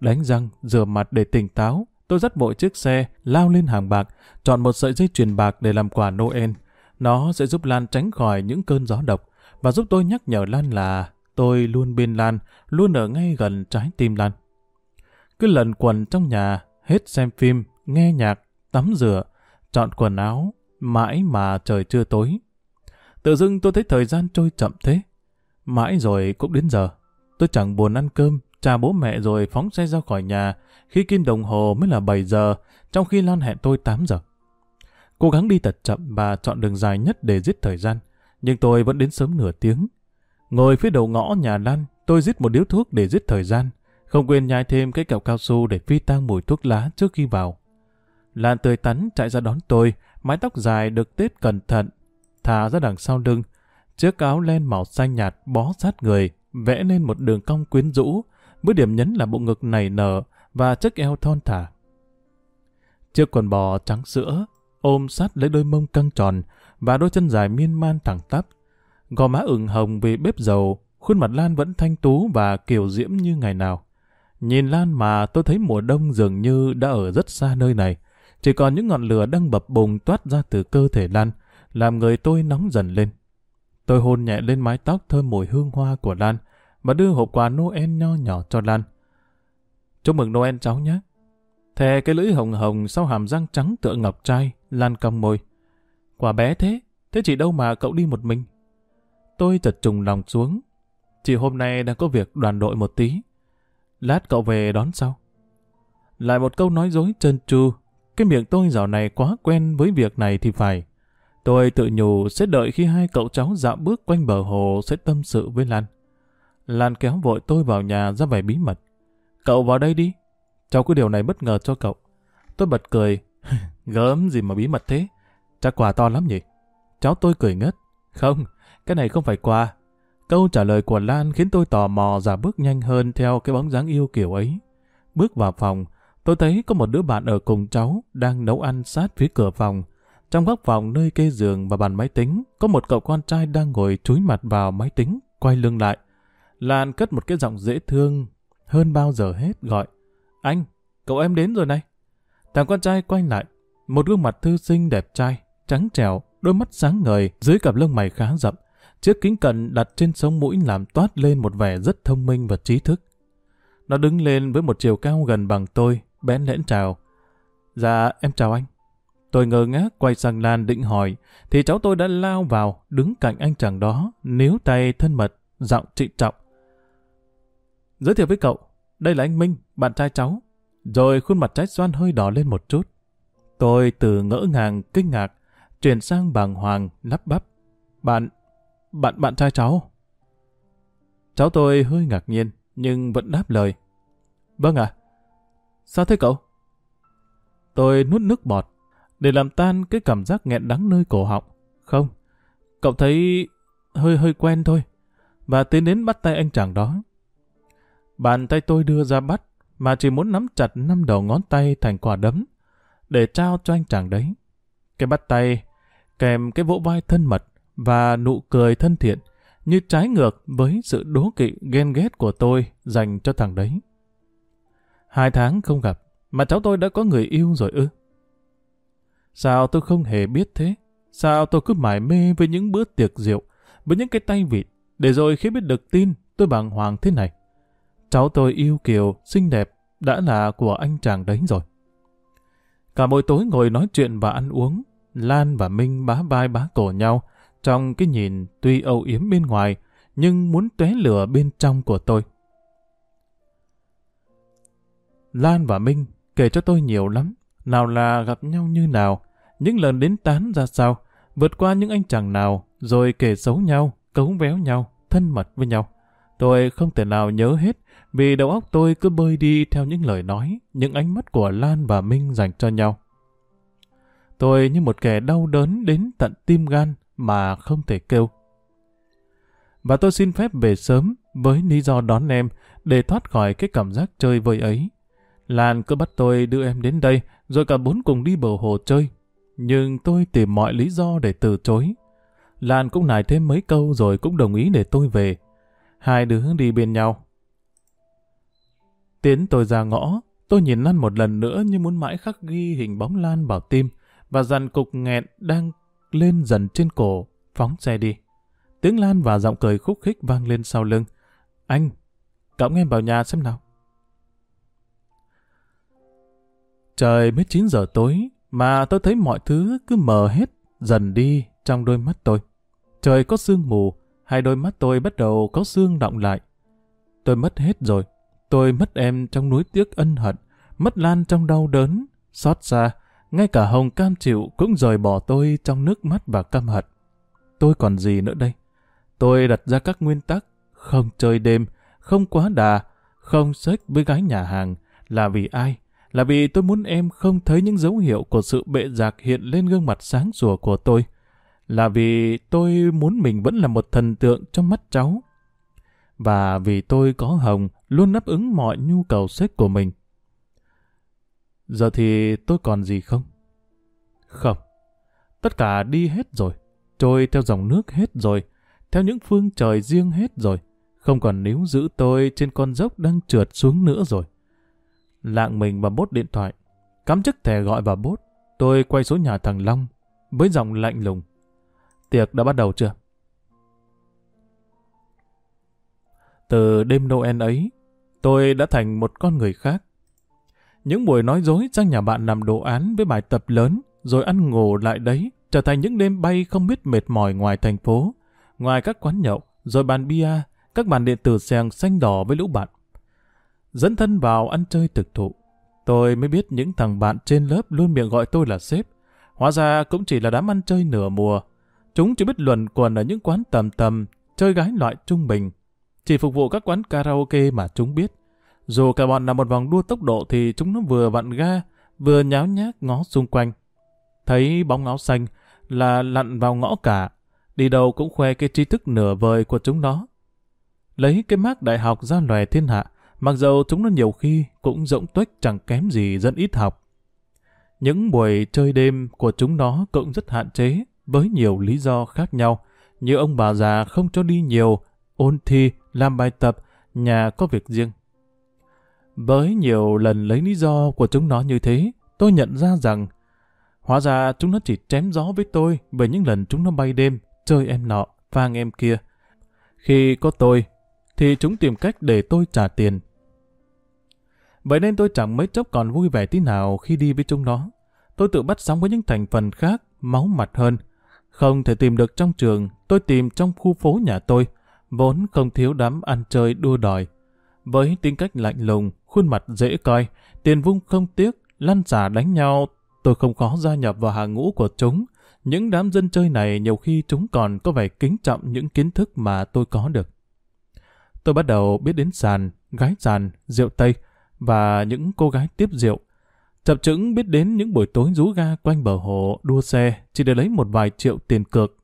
Đánh răng, rửa mặt để tỉnh táo, tôi dắt vội chiếc xe, lao lên hàng bạc, chọn một sợi dây chuyền bạc để làm quà Noel. Nó sẽ giúp Lan tránh khỏi những cơn gió độc, và giúp tôi nhắc nhở Lan là tôi luôn bên Lan, luôn ở ngay gần trái tim Lan. Cứ lần quần trong nhà, hết xem phim, nghe nhạc, tắm rửa, chọn quần áo, mãi mà trời chưa tối. Tự dưng tôi thấy thời gian trôi chậm thế. Mãi rồi cũng đến giờ. Tôi chẳng buồn ăn cơm, chào bố mẹ rồi phóng xe ra khỏi nhà, khi kim đồng hồ mới là 7 giờ, trong khi Lan hẹn tôi 8 giờ. Cố gắng đi thật chậm và chọn đường dài nhất để giết thời gian, nhưng tôi vẫn đến sớm nửa tiếng. Ngồi phía đầu ngõ nhà Lan, tôi giết một điếu thuốc để giết thời gian, không quên nhai thêm cái kẹo cao su để phi tang mùi thuốc lá trước khi vào. Lan tươi tắn chạy ra đón tôi, mái tóc dài được tết cẩn thận, thả ra đằng sau lưng. Chiếc áo len màu xanh nhạt bó sát người, vẽ lên một đường cong quyến rũ, với điểm nhấn là bộ ngực nảy nở và chiếc eo thon thả. Chiếc quần bò trắng sữa, ôm sát lấy đôi mông căng tròn và đôi chân dài miên man thẳng tắp. Gò má ửng hồng vì bếp dầu, khuôn mặt Lan vẫn thanh tú và kiều diễm như ngày nào. Nhìn Lan mà tôi thấy mùa đông dường như đã ở rất xa nơi này. Chỉ còn những ngọn lửa đang bập bùng toát ra từ cơ thể Lan, làm người tôi nóng dần lên. Tôi hôn nhẹ lên mái tóc thơm mùi hương hoa của Lan và đưa hộp quà Noel nho nhỏ cho Lan. Chúc mừng Noel cháu nhé. Thè cái lưỡi hồng hồng sau hàm răng trắng tựa ngọc trai, Lan cong môi. Quả bé thế, thế chị đâu mà cậu đi một mình? Tôi chật trùng lòng xuống. Chị hôm nay đang có việc đoàn đội một tí. Lát cậu về đón sau. Lại một câu nói dối trơn tru. Cái miệng tôi dạo này quá quen với việc này thì phải. Tôi tự nhủ sẽ đợi khi hai cậu cháu dạo bước quanh bờ hồ sẽ tâm sự với Lan. Lan kéo vội tôi vào nhà ra vẻ bí mật. Cậu vào đây đi. Cháu có điều này bất ngờ cho cậu. Tôi bật cười. Gớm gì mà bí mật thế. Chắc quà to lắm nhỉ? Cháu tôi cười ngất. Không, cái này không phải quà. Câu trả lời của Lan khiến tôi tò mò giả bước nhanh hơn theo cái bóng dáng yêu kiểu ấy. Bước vào phòng, tôi thấy có một đứa bạn ở cùng cháu đang nấu ăn sát phía cửa phòng. Trong góc phòng nơi kê giường và bàn máy tính, có một cậu con trai đang ngồi chúi mặt vào máy tính, quay lưng lại. Lan cất một cái giọng dễ thương, hơn bao giờ hết gọi. Anh, cậu em đến rồi này. Thằng con trai quay lại, một gương mặt thư sinh đẹp trai, trắng trẻo, đôi mắt sáng ngời, dưới cặp lông mày khá rậm. Chiếc kính cận đặt trên sống mũi làm toát lên một vẻ rất thông minh và trí thức. Nó đứng lên với một chiều cao gần bằng tôi, bén lẽn chào. Dạ, em chào anh. Tôi ngơ ngác quay sang Lan định hỏi, thì cháu tôi đã lao vào, đứng cạnh anh chàng đó, níu tay thân mật, giọng trịnh trọng. Giới thiệu với cậu, đây là anh Minh, bạn trai cháu. Rồi khuôn mặt trái xoan hơi đỏ lên một chút. Tôi từ ngỡ ngàng, kinh ngạc, chuyển sang bàng hoàng, lắp bắp. Bạn, bạn, bạn trai cháu. Cháu tôi hơi ngạc nhiên, nhưng vẫn đáp lời. Vâng ạ. Sao thế cậu? Tôi nuốt nước bọt, để làm tan cái cảm giác nghẹn đắng nơi cổ họng. Không, cậu thấy hơi hơi quen thôi. Và tiến đến bắt tay anh chàng đó. Bàn tay tôi đưa ra bắt, mà chỉ muốn nắm chặt năm đầu ngón tay thành quả đấm, để trao cho anh chàng đấy. Cái bắt tay, kèm cái vỗ vai thân mật và nụ cười thân thiện, như trái ngược với sự đố kỵ ghen ghét của tôi dành cho thằng đấy. Hai tháng không gặp, mà cháu tôi đã có người yêu rồi ư? Sao tôi không hề biết thế? Sao tôi cứ mải mê với những bữa tiệc rượu, với những cái tay vịt, để rồi khi biết được tin, tôi bàng hoàng thế này. Cháu tôi yêu kiều, xinh đẹp, đã là của anh chàng đấy rồi. Cả buổi tối ngồi nói chuyện và ăn uống, Lan và Minh bá vai bá cổ nhau, trong cái nhìn tuy âu yếm bên ngoài, nhưng muốn tóe lửa bên trong của tôi. Lan và Minh kể cho tôi nhiều lắm, nào là gặp nhau như nào, những lần đến tán ra sao, vượt qua những anh chàng nào, rồi kể xấu nhau, cấu véo nhau, thân mật với nhau. Tôi không thể nào nhớ hết, vì đầu óc tôi cứ bơi đi theo những lời nói, những ánh mắt của Lan và Minh dành cho nhau. Tôi như một kẻ đau đớn đến tận tim gan mà không thể kêu. Và tôi xin phép về sớm với lý do đón em để thoát khỏi cái cảm giác chơi vơi ấy. Lan cứ bắt tôi đưa em đến đây rồi cả bốn cùng đi bờ hồ chơi. Nhưng tôi tìm mọi lý do để từ chối. Lan cũng nài thêm mấy câu rồi cũng đồng ý để tôi về. Hai đứa đi bên nhau. Tiến tôi ra ngõ, tôi nhìn Lan một lần nữa như muốn mãi khắc ghi hình bóng Lan vào tim và dàn cục nghẹn đang lên dần trên cổ, phóng xe đi. Tiếng Lan và giọng cười khúc khích vang lên sau lưng. Anh, cõng em vào nhà xem nào. Trời mới 9 giờ tối, mà tôi thấy mọi thứ cứ mờ hết, dần đi trong đôi mắt tôi. Trời có sương mù, hai đôi mắt tôi bắt đầu có sương động lại. Tôi mất hết rồi. Tôi mất em trong núi tiếc ân hận, mất Lan trong đau đớn, xót xa. Ngay cả Hồng cam chịu cũng rời bỏ tôi trong nước mắt và căm hận. Tôi còn gì nữa đây? Tôi đặt ra các nguyên tắc, không chơi đêm, không quá đà, không sách với gái nhà hàng, là vì ai? Là vì tôi muốn em không thấy những dấu hiệu của sự bệ giạc hiện lên gương mặt sáng sủa của tôi. Là vì tôi muốn mình vẫn là một thần tượng trong mắt cháu. Và vì tôi có Hồng luôn đáp ứng mọi nhu cầu sách của mình. Giờ thì tôi còn gì không? Không. Tất cả đi hết rồi. Trôi theo dòng nước hết rồi. Theo những phương trời riêng hết rồi. Không còn níu giữ tôi trên con dốc đang trượt xuống nữa rồi. Lạng mình vào bốt điện thoại. Cắm chiếc thẻ gọi vào bốt. Tôi quay số nhà thằng Long. Với giọng lạnh lùng. Tiệc đã bắt đầu chưa? Từ đêm Noel ấy, tôi đã thành một con người khác. Những buổi nói dối sang nhà bạn làm đồ án với bài tập lớn, rồi ăn ngủ lại đấy, trở thành những đêm bay không biết mệt mỏi ngoài thành phố, ngoài các quán nhậu, rồi bàn bia, các bàn điện tử xèng xanh đỏ với lũ bạn. Dẫn thân vào ăn chơi thực thụ, tôi mới biết những thằng bạn trên lớp luôn miệng gọi tôi là sếp. Hóa ra cũng chỉ là đám ăn chơi nửa mùa. Chúng chỉ biết luận quần ở những quán tầm tầm, chơi gái loại trung bình. Chỉ phục vụ các quán karaoke mà chúng biết. Dù cả bọn là một vòng đua tốc độ thì chúng nó vừa vặn ga, vừa nháo nhác ngó xung quanh. Thấy bóng áo xanh là lặn vào ngõ cả, đi đâu cũng khoe cái tri thức nửa vời của chúng nó. Lấy cái mác đại học ra lòe thiên hạ, mặc dầu chúng nó nhiều khi cũng rỗng tuếch chẳng kém gì dân ít học. Những buổi chơi đêm của chúng nó cũng rất hạn chế, với nhiều lý do khác nhau, như ông bà già không cho đi nhiều, ôn thi, làm bài tập, nhà có việc riêng. Với nhiều lần lấy lý do của chúng nó như thế, tôi nhận ra rằng hóa ra chúng nó chỉ chém gió với tôi về những lần chúng nó bay đêm, chơi em nọ, vang em kia. Khi có tôi, thì chúng tìm cách để tôi trả tiền. Vậy nên tôi chẳng mấy chốc còn vui vẻ tí nào khi đi với chúng nó. Tôi tự bắt sóng với những thành phần khác, máu mặt hơn. Không thể tìm được trong trường, tôi tìm trong khu phố nhà tôi, vốn không thiếu đám ăn chơi đua đòi. Với tính cách lạnh lùng, khuôn mặt dễ coi, tiền vung không tiếc, lăn xả đánh nhau, tôi không khó gia nhập vào hàng ngũ của chúng. Những đám dân chơi này nhiều khi chúng còn có vẻ kính trọng những kiến thức mà tôi có được. Tôi bắt đầu biết đến sàn, gái sàn, rượu Tây và những cô gái tiếp rượu. Chập chững biết đến những buổi tối rú ga quanh bờ hồ đua xe chỉ để lấy một vài triệu tiền cược.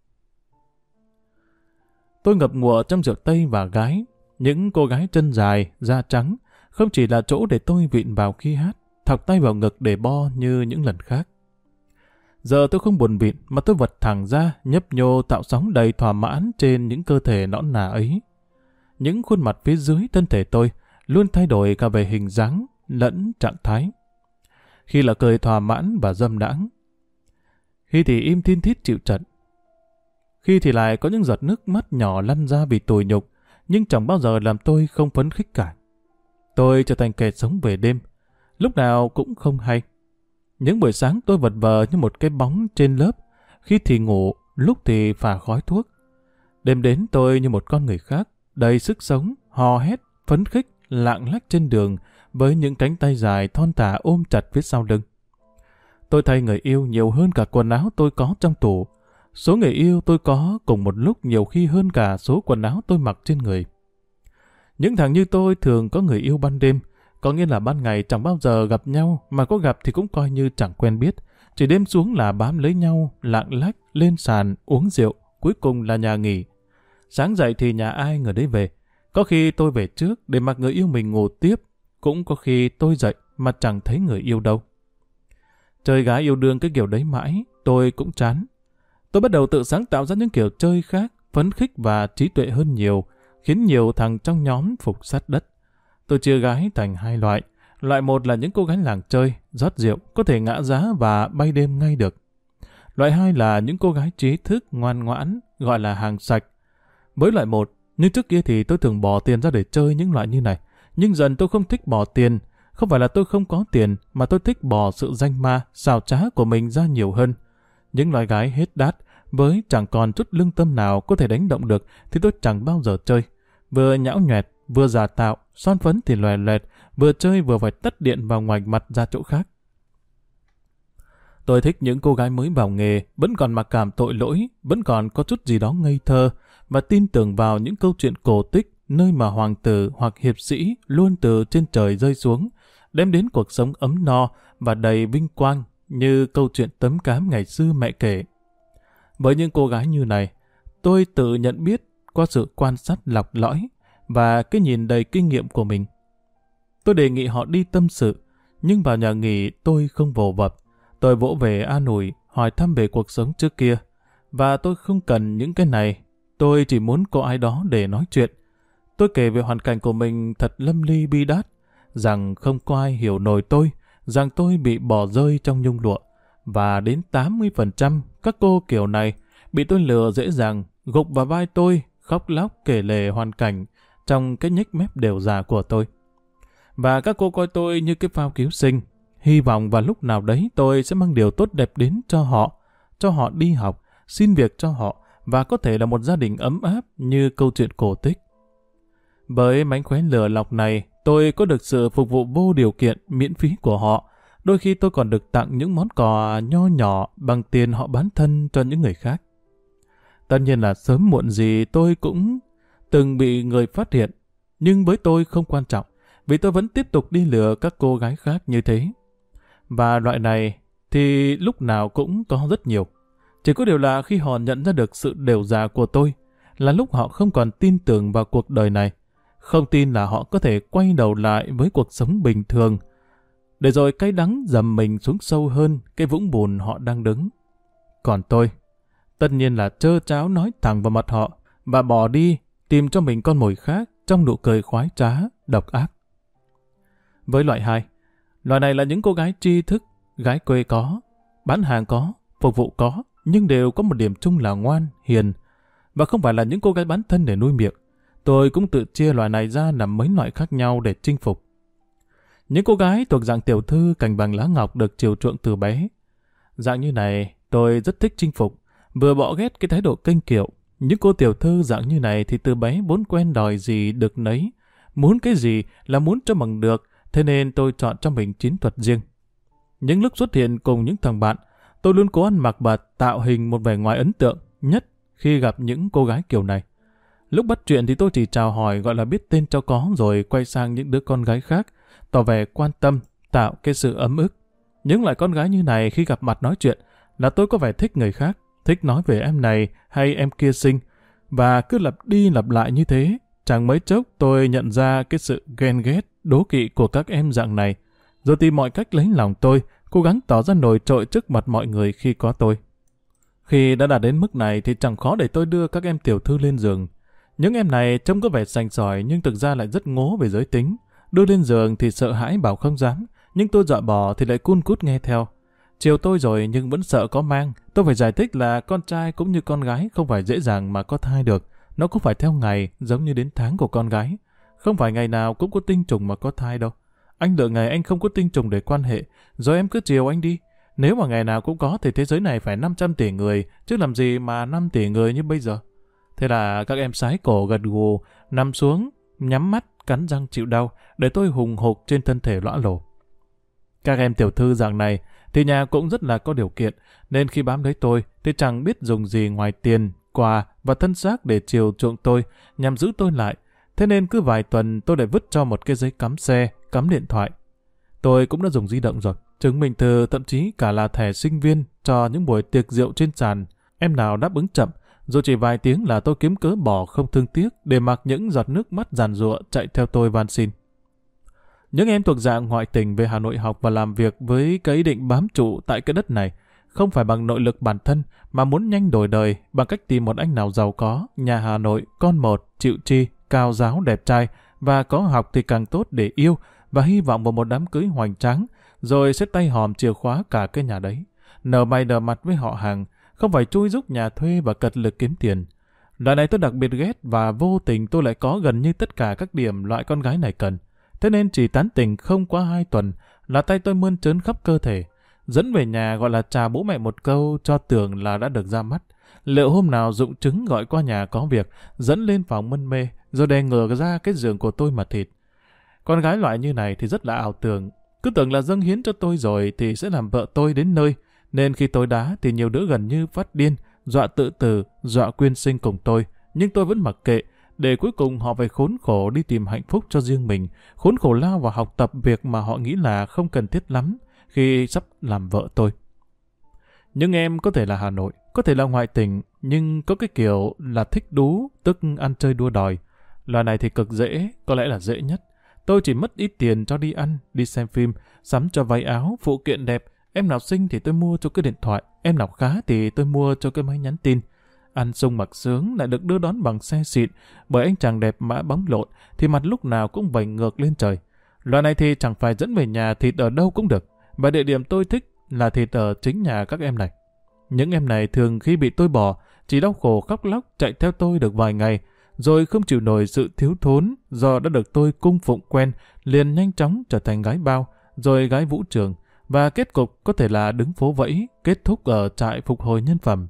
Tôi ngập ngụa trong rượu Tây và gái, Những cô gái chân dài, da trắng, không chỉ là chỗ để tôi vịn vào khi hát, thọc tay vào ngực để bo như những lần khác. Giờ tôi không buồn vịn mà tôi vật thẳng ra, nhấp nhô tạo sóng đầy thỏa mãn trên những cơ thể nõn nà ấy. Những khuôn mặt phía dưới thân thể tôi luôn thay đổi cả về hình dáng lẫn trạng thái. Khi là cười thỏa mãn và dâm đãng. Khi thì im thiên thít chịu trận. Khi thì lại có những giọt nước mắt nhỏ lăn ra vì tủi nhục, nhưng chẳng bao giờ làm tôi không phấn khích cả. Tôi trở thành kẻ sống về đêm, lúc nào cũng không hay. Những buổi sáng tôi vật vờ như một cái bóng trên lớp, khi thì ngủ, lúc thì phả khói thuốc. Đêm đến tôi như một con người khác, đầy sức sống, hò hét, phấn khích, lạng lách trên đường với những cánh tay dài thon thả ôm chặt phía sau lưng. Tôi thay người yêu nhiều hơn cả quần áo tôi có trong tủ. Số người yêu tôi có cùng một lúc nhiều khi hơn cả số quần áo tôi mặc trên người. Những thằng như tôi thường có người yêu ban đêm, có nghĩa là ban ngày chẳng bao giờ gặp nhau, mà có gặp thì cũng coi như chẳng quen biết. Chỉ đêm xuống là bám lấy nhau, lạng lách, lên sàn, uống rượu, cuối cùng là nhà nghỉ. Sáng dậy thì nhà ai người đấy về. Có khi tôi về trước để mặc người yêu mình ngủ tiếp, cũng có khi tôi dậy mà chẳng thấy người yêu đâu. Chơi gái yêu đương cái kiểu đấy mãi, tôi cũng chán. Tôi bắt đầu tự sáng tạo ra những kiểu chơi khác, phấn khích và trí tuệ hơn nhiều, khiến nhiều thằng trong nhóm phục sát đất. Tôi chia gái thành hai loại. Loại một là những cô gái làng chơi, rót rượu, có thể ngã giá và bay đêm ngay được. Loại hai là những cô gái trí thức, ngoan ngoãn, gọi là hàng sạch. Với loại một, nhưng trước kia thì tôi thường bỏ tiền ra để chơi những loại như này. Nhưng dần tôi không thích bỏ tiền. Không phải là tôi không có tiền, mà tôi thích bỏ sự danh ma, xào trá của mình ra nhiều hơn. Những loại gái hết đát, với chẳng còn chút lương tâm nào có thể đánh động được, thì tôi chẳng bao giờ chơi. Vừa nhão nhoẹt, vừa giả tạo, son phấn thì loè loẹt, vừa chơi vừa phải tắt điện vào ngoài mặt ra chỗ khác. Tôi thích những cô gái mới vào nghề, vẫn còn mặc cảm tội lỗi, vẫn còn có chút gì đó ngây thơ, và tin tưởng vào những câu chuyện cổ tích, nơi mà hoàng tử hoặc hiệp sĩ luôn từ trên trời rơi xuống, đem đến cuộc sống ấm no và đầy vinh quang như câu chuyện tấm cám ngày xưa mẹ kể. Với những cô gái như này, tôi tự nhận biết qua sự quan sát lọc lõi và cái nhìn đầy kinh nghiệm của mình. Tôi đề nghị họ đi tâm sự, nhưng vào nhà nghỉ tôi không vồ vập. Tôi vỗ về an ủi, hỏi thăm về cuộc sống trước kia. Và tôi không cần những cái này, tôi chỉ muốn có ai đó để nói chuyện. Tôi kể về hoàn cảnh của mình thật lâm ly bi đát, rằng không có ai hiểu nổi tôi, rằng tôi bị bỏ rơi trong nhung lụa. Và đến 80% các cô kiểu này bị tôi lừa dễ dàng, gục vào vai tôi, khóc lóc kể lể hoàn cảnh trong cái nhếch mép đều già của tôi. Và các cô coi tôi như cái phao cứu sinh, hy vọng vào lúc nào đấy tôi sẽ mang điều tốt đẹp đến cho họ, cho họ đi học, xin việc cho họ, và có thể là một gia đình ấm áp như câu chuyện cổ tích. Bởi mánh khóe lừa lọc này, tôi có được sự phục vụ vô điều kiện, miễn phí của họ. Đôi khi tôi còn được tặng những món quà nho nhỏ bằng tiền họ bán thân cho những người khác. Tất nhiên là sớm muộn gì tôi cũng từng bị người phát hiện, nhưng với tôi không quan trọng, vì tôi vẫn tiếp tục đi lừa các cô gái khác như thế. Và loại này thì lúc nào cũng có rất nhiều. Chỉ có điều là khi họ nhận ra được sự đều già của tôi, là lúc họ không còn tin tưởng vào cuộc đời này, không tin là họ có thể quay đầu lại với cuộc sống bình thường, để rồi cái đắng dầm mình xuống sâu hơn cái vũng bùn họ đang đứng. Còn tôi, tất nhiên là trơ cháo nói thẳng vào mặt họ và bỏ đi tìm cho mình con mồi khác trong nụ cười khoái trá, độc ác. Với loại hai, loại này là những cô gái tri thức, gái quê có, bán hàng có, phục vụ có, nhưng đều có một điểm chung là ngoan, hiền, và không phải là những cô gái bán thân để nuôi miệng. Tôi cũng tự chia loại này ra làm mấy loại khác nhau để chinh phục. Những cô gái thuộc dạng tiểu thư cành bằng lá ngọc được chiều chuộng từ bé. Dạng như này, tôi rất thích chinh phục, vừa bỏ ghét cái thái độ kênh kiệu. Những cô tiểu thư dạng như này thì từ bé vốn quen đòi gì được nấy. Muốn cái gì là muốn cho bằng được, thế nên tôi chọn cho mình chiến thuật riêng. Những lúc xuất hiện cùng những thằng bạn, tôi luôn cố ăn mặc và tạo hình một vẻ ngoài ấn tượng nhất khi gặp những cô gái kiểu này. Lúc bắt chuyện thì tôi chỉ chào hỏi gọi là biết tên cho có rồi quay sang những đứa con gái khác, tỏ vẻ quan tâm, tạo cái sự ấm ức. Những loại con gái như này khi gặp mặt nói chuyện là tôi có vẻ thích người khác, thích nói về em này hay em kia xinh, và cứ lặp đi lặp lại như thế, chẳng mấy chốc tôi nhận ra cái sự ghen ghét, đố kỵ của các em dạng này, rồi tìm mọi cách lấy lòng tôi, cố gắng tỏ ra nổi trội trước mặt mọi người khi có tôi. Khi đã đạt đến mức này thì chẳng khó để tôi đưa các em tiểu thư lên giường. Những em này trông có vẻ sành sỏi nhưng thực ra lại rất ngố về giới tính. Đưa lên giường thì sợ hãi bảo không dám, nhưng tôi dọa bỏ thì lại cun cút nghe theo. Chiều tôi rồi nhưng vẫn sợ có mang. Tôi phải giải thích là con trai cũng như con gái không phải dễ dàng mà có thai được. Nó cũng phải theo ngày giống như đến tháng của con gái. Không phải ngày nào cũng có tinh trùng mà có thai đâu. Anh đợi ngày anh không có tinh trùng để quan hệ, rồi em cứ chiều anh đi. Nếu mà ngày nào cũng có thì thế giới này phải 500 tỷ người, chứ làm gì mà 5 tỷ người như bây giờ. Thế là các em sái cổ gật gù, nằm xuống, nhắm mắt, cắn răng chịu đau, để tôi hùng hục trên thân thể lõa lổ. Các em tiểu thư dạng này thì nhà cũng rất là có điều kiện, nên khi bám lấy tôi thì chẳng biết dùng gì ngoài tiền, quà và thân xác để chiều chuộng tôi, nhằm giữ tôi lại. Thế nên cứ vài tuần tôi lại vứt cho một cái giấy cắm xe, cắm điện thoại. Tôi cũng đã dùng di động rồi, chứng minh thư thậm chí cả là thẻ sinh viên cho những buổi tiệc rượu trên sàn. Em nào đáp ứng chậm, rồi chỉ vài tiếng là tôi kiếm cớ bỏ không thương tiếc để mặc những giọt nước mắt giàn giụa chạy theo tôi van xin. Những em thuộc dạng ngoại tình về Hà Nội học và làm việc với cái ý định bám trụ tại cái đất này, không phải bằng nội lực bản thân mà muốn nhanh đổi đời bằng cách tìm một anh nào giàu có, nhà Hà Nội, con một, chịu chi, cao giáo đẹp trai và có học thì càng tốt để yêu và hy vọng vào một đám cưới hoành tráng, rồi sẽ tay hòm chìa khóa cả cái nhà đấy. Nở mày nở mặt với họ hàng, không phải chui giúp nhà thuê và cật lực kiếm tiền. Loại này tôi đặc biệt ghét và vô tình tôi lại có gần như tất cả các điểm loại con gái này cần. Thế nên chỉ tán tỉnh không qua hai tuần là tay tôi mơn trớn khắp cơ thể. Dẫn về nhà gọi là chào bố mẹ một câu cho tưởng là đã được ra mắt. Liệu hôm nào dụng chứng gọi qua nhà có việc, dẫn lên phòng mân mê, rồi đè ngửa ra cái giường của tôi mà thịt. Con gái loại như này thì rất là ảo tưởng. Cứ tưởng là dâng hiến cho tôi rồi thì sẽ làm vợ tôi đến nơi. Nên khi tôi đá thì nhiều đứa gần như phát điên, dọa tự tử, dọa quyên sinh cùng tôi. Nhưng tôi vẫn mặc kệ, để cuối cùng họ phải khốn khổ đi tìm hạnh phúc cho riêng mình, khốn khổ lao vào học tập việc mà họ nghĩ là không cần thiết lắm khi sắp làm vợ tôi. Nhưng em có thể là Hà Nội, có thể là ngoại tỉnh nhưng có cái kiểu là thích đú, tức ăn chơi đua đòi. Loại này thì cực dễ, có lẽ là dễ nhất. Tôi chỉ mất ít tiền cho đi ăn, đi xem phim, sắm cho váy áo, phụ kiện đẹp. Em nào xinh thì tôi mua cho cái điện thoại, em nào khá thì tôi mua cho cái máy nhắn tin. Ăn sung mặc sướng lại được đưa đón bằng xe xịn, bởi anh chàng đẹp mã bóng lộn thì mặt lúc nào cũng vành ngược lên trời. Loại này thì chẳng phải dẫn về nhà thịt ở đâu cũng được, và địa điểm tôi thích là thịt ở chính nhà các em này. Những em này thường khi bị tôi bỏ, chỉ đau khổ khóc lóc chạy theo tôi được vài ngày, rồi không chịu nổi sự thiếu thốn do đã được tôi cung phụng quen, liền nhanh chóng trở thành gái bao, rồi gái vũ trường, và kết cục có thể là đứng phố vẫy, kết thúc ở trại phục hồi nhân phẩm.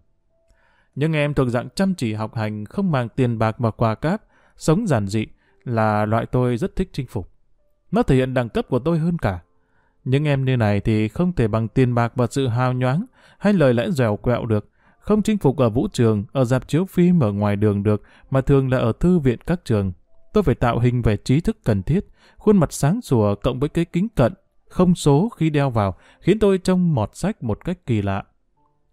những em thuộc dạng chăm chỉ học hành, không mang tiền bạc và quà cáp, sống giản dị, là loại tôi rất thích chinh phục. Nó thể hiện đẳng cấp của tôi hơn cả. Những em như này thì không thể bằng tiền bạc và sự hào nhoáng hay lời lẽ dẻo quẹo được, không chinh phục ở vũ trường, ở dạp chiếu phim ở ngoài đường được, mà thường là ở thư viện các trường. Tôi phải tạo hình về trí thức cần thiết, khuôn mặt sáng sủa cộng với cái kính cận, không số khi đeo vào, khiến tôi trông mọt sách một cách kỳ lạ.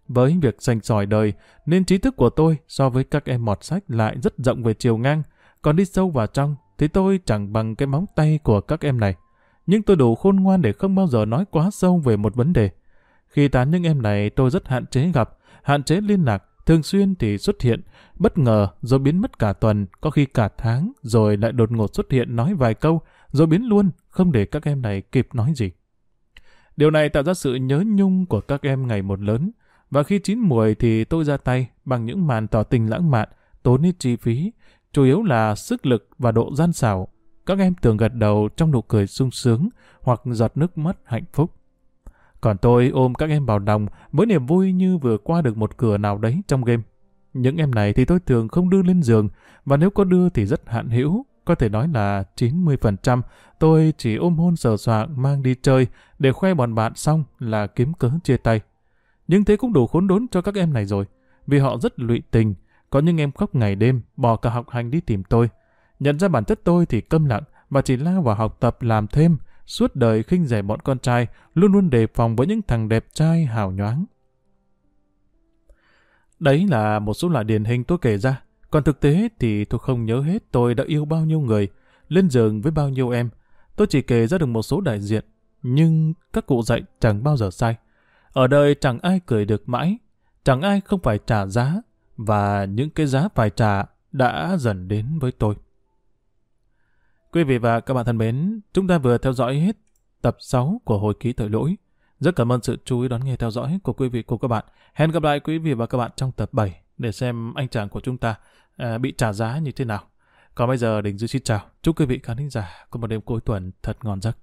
Với việc sành sỏi đời, nên trí thức của tôi so với các em mọt sách lại rất rộng về chiều ngang, còn đi sâu vào trong thì tôi chẳng bằng cái móng tay của các em này. Nhưng tôi đủ khôn ngoan để không bao giờ nói quá sâu về một vấn đề. Khi tán những em này tôi rất hạn chế gặp, hạn chế liên lạc, thường xuyên thì xuất hiện, bất ngờ rồi biến mất cả tuần, có khi cả tháng, rồi lại đột ngột xuất hiện nói vài câu, rồi biến luôn, không để các em này kịp nói gì. Điều này tạo ra sự nhớ nhung của các em ngày một lớn, và khi chín mùi thì tôi ra tay bằng những màn tỏ tình lãng mạn, tốn ít chi phí, chủ yếu là sức lực và độ gian xảo. Các em tưởng gật đầu trong nụ cười sung sướng hoặc giọt nước mắt hạnh phúc. Còn tôi ôm các em vào lòng với niềm vui như vừa qua được một cửa nào đấy trong game. Những em này thì tôi thường không đưa lên giường, và nếu có đưa thì rất hạn hữu, có thể nói là 90% tôi chỉ ôm hôn sờ soạng mang đi chơi để khoe bọn bạn xong là kiếm cớ chia tay. Nhưng thế cũng đủ khốn đốn cho các em này rồi, vì họ rất lụy tình, có những em khóc ngày đêm, bỏ cả học hành đi tìm tôi. Nhận ra bản chất tôi thì câm lặng và chỉ lao vào học tập làm thêm, suốt đời khinh rẻ bọn con trai, luôn luôn đề phòng với những thằng đẹp trai hào nhoáng. Đấy là một số loại điển hình tôi kể ra, Còn thực tế thì tôi không nhớ hết tôi đã yêu bao nhiêu người, lên giường với bao nhiêu em. Tôi chỉ kể ra được một số đại diện, nhưng các cụ dạy chẳng bao giờ sai. Ở đời chẳng ai cười được mãi, chẳng ai không phải trả giá, và những cái giá phải trả đã dần đến với tôi. Quý vị và các bạn thân mến, chúng ta vừa theo dõi hết tập 6 của hồi ký tội lỗi. Rất cảm ơn sự chú ý đón nghe theo dõi của quý vị cùng các bạn. Hẹn gặp lại quý vị và các bạn trong tập 7 để xem anh chàng của chúng ta à, bị trả giá như thế nào. Còn bây giờ Đình Dư xin chào. Chúc quý vị khán thính giả có một đêm cuối tuần thật ngon giấc.